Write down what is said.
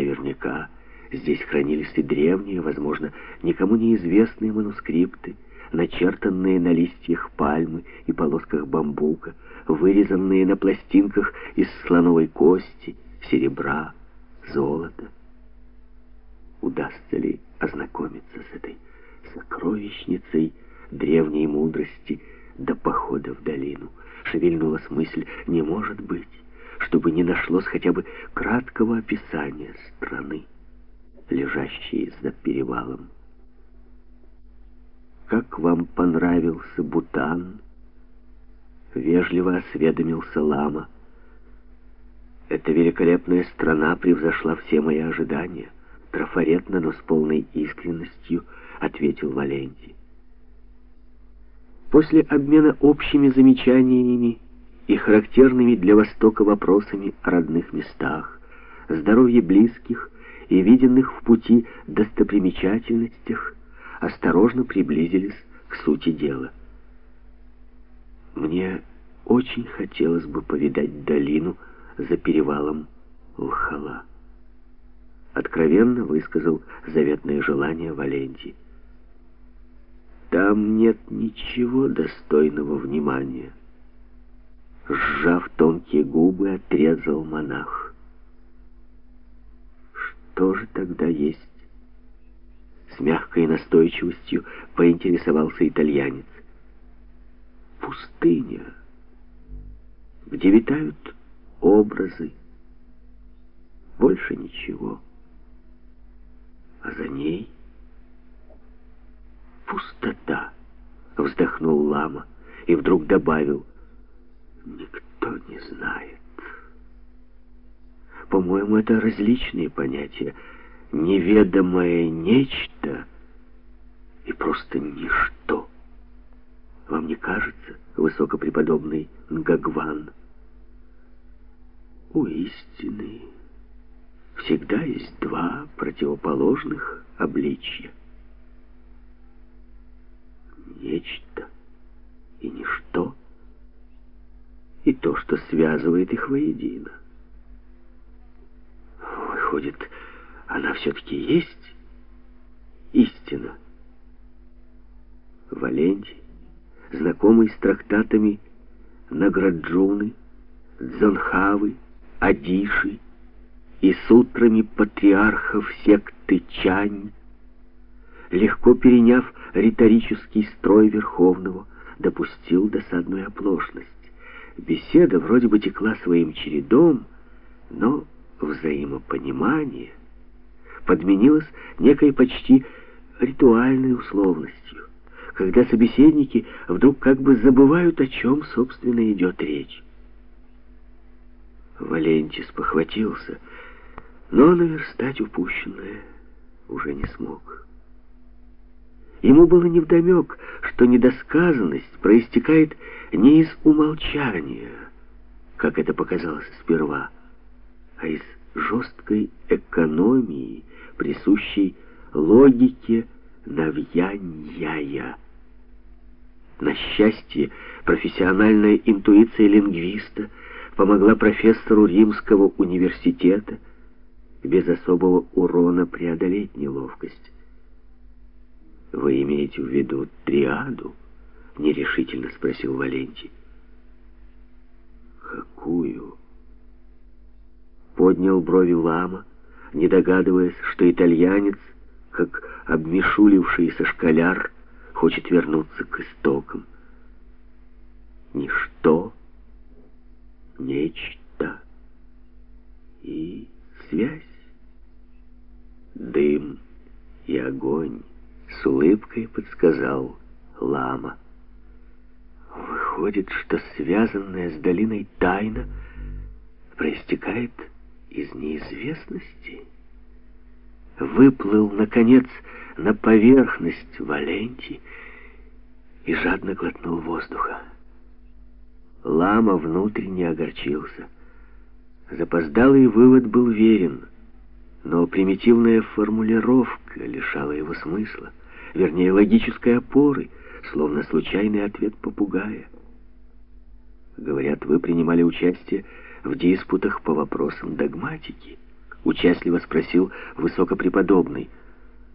наверняка. Здесь хранились и древние, возможно, никому неизвестные манускрипты, начертанные на листьях пальмы и полосках бамбука, вырезанные на пластинках из слоновой кости, серебра, золота. Удастся ли ознакомиться с этой сокровищницей древней мудрости до похода в долину? Шевельнулась мысль, не может быть, чтобы не нашлось хотя бы краткого описания страны, лежащей за перевалом. «Как вам понравился Бутан?» Вежливо осведомился Лама. Эта великолепная страна превзошла все мои ожидания. Трафаретно, но с полной искренностью ответил Валентий. После обмена общими замечаниями и характерными для Востока вопросами о родных местах, здоровье близких и виденных в пути достопримечательностях, осторожно приблизились к сути дела. Мне очень хотелось бы повидать долину за перевалом Лхала. Откровенно высказал заветное желание Валентий. Там нет ничего достойного внимания. Сжав тонкие губы, отрезал монах. Что же тогда есть? С мягкой настойчивостью поинтересовался итальянец. Пустыня, где витают образы. Больше ничего. А за ней пустота, вздохнул лама и вдруг добавил, никто не знает. По-моему, это различные понятия. Неведомое нечто и просто ничто. Вам не кажется, высокопреподобный Нгагван? У истины всегда есть два противоположных обличья. Нечто и ничто, и то, что связывает их воедино. Выходит, она все-таки есть истина. Валентий, знакомый с трактатами Награджуны, Дзонхавы, Адиши и сутрами патриархов секты Чань, легко переняв риторический строй Верховного, допустил досадную оплошность. Беседа вроде бы текла своим чередом, но взаимопонимание подменилось некой почти ритуальной условностью, когда собеседники вдруг как бы забывают, о чем, собственно, идет речь. Валентис похватился, но наверстать упущенное уже не смог. Ему было невдомек, что недосказанность проистекает не из умолчания, как это показалось сперва, а из жесткой экономии, присущей логике навьяньяя. На счастье, профессиональная интуиция лингвиста помогла профессору Римского университета без особого урона преодолеть неловкость. «Вы имеете в виду триаду?» — нерешительно спросил Валентий. «Какую?» Поднял брови лама, не догадываясь, что итальянец, как обмешулившийся школяр, хочет вернуться к истокам. Ничто, нечто и связь, дым и огонь с улыбкой подсказал лама. Выходит, что связанная с долиной тайна проистекает из неизвестности. Выплыл, наконец, на поверхность Валенти и жадно глотнул воздуха. Лама внутренне огорчился. Запоздалый вывод был верен, но примитивная формулировка лишала его смысла вернее, логической опоры, словно случайный ответ попугая. Говорят, вы принимали участие в диспутах по вопросам догматики. Участливо спросил высокопреподобный.